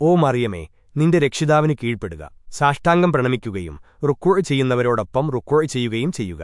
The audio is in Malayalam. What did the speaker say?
ഓ മറിയമേ നിന്റെ രക്ഷിതാവിന് കീഴ്പ്പെടുക. സാഷ്ടാംഗം പ്രണമിക്കുകയും റുക്കോഴ് ചെയ്യുന്നവരോടൊപ്പം റുക്കോഴ് ചെയ്യുകയും ചെയ്യുക.